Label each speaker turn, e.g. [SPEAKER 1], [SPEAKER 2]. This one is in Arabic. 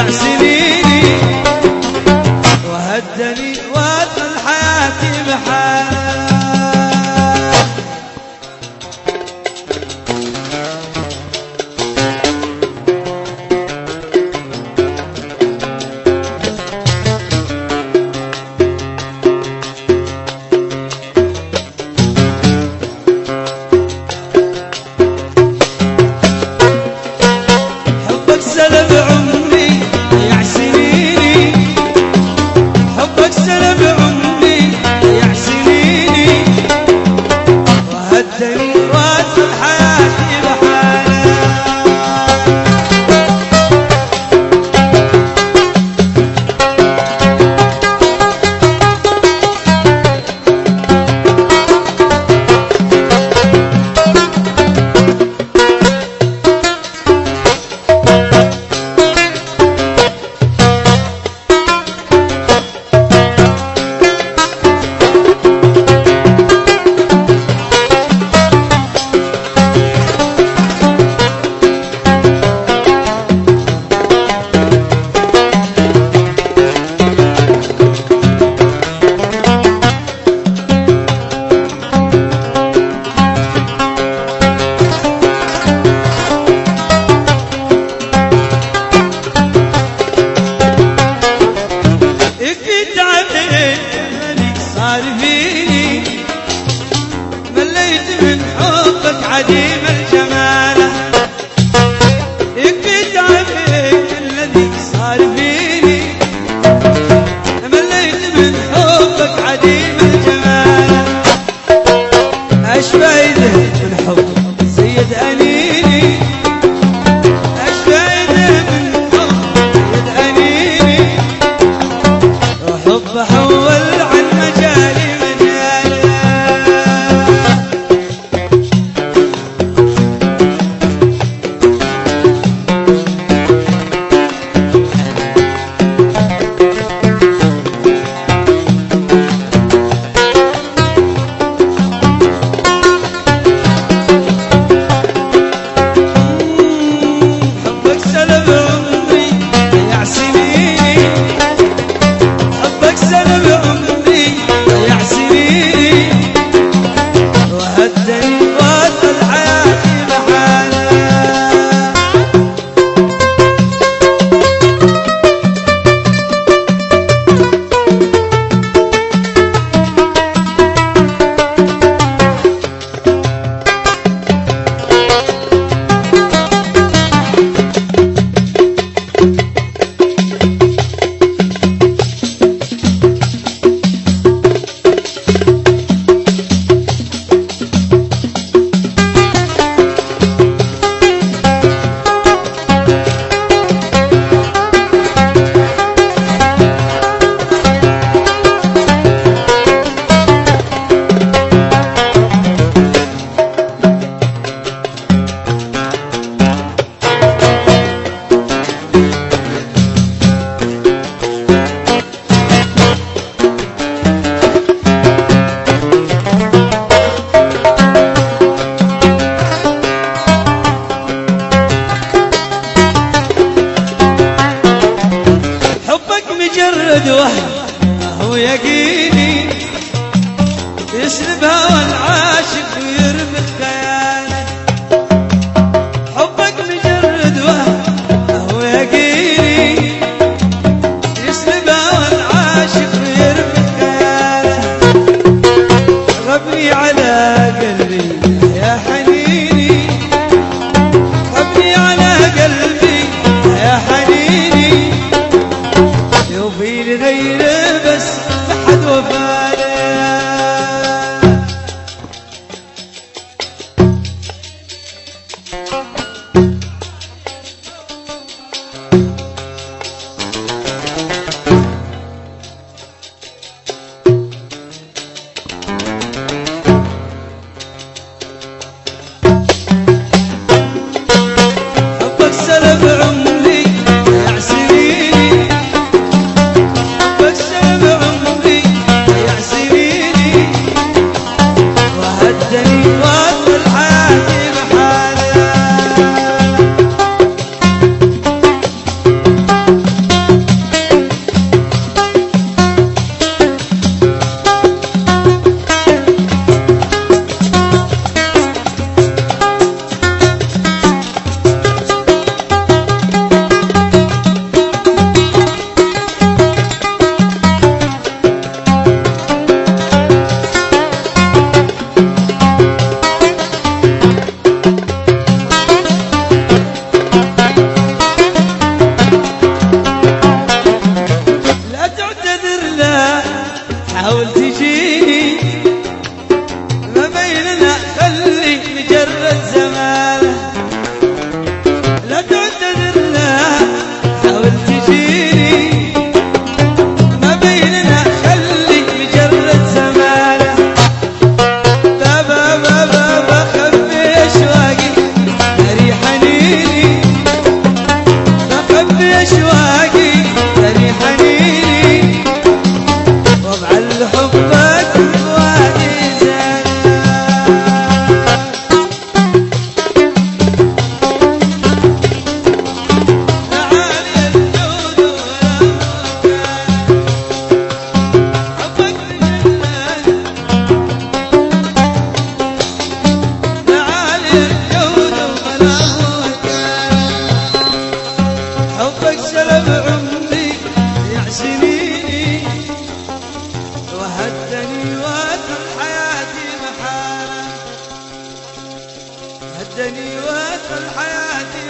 [SPEAKER 1] i Garcia. مجرد وهم هو يقيني هوى العاشق الحياة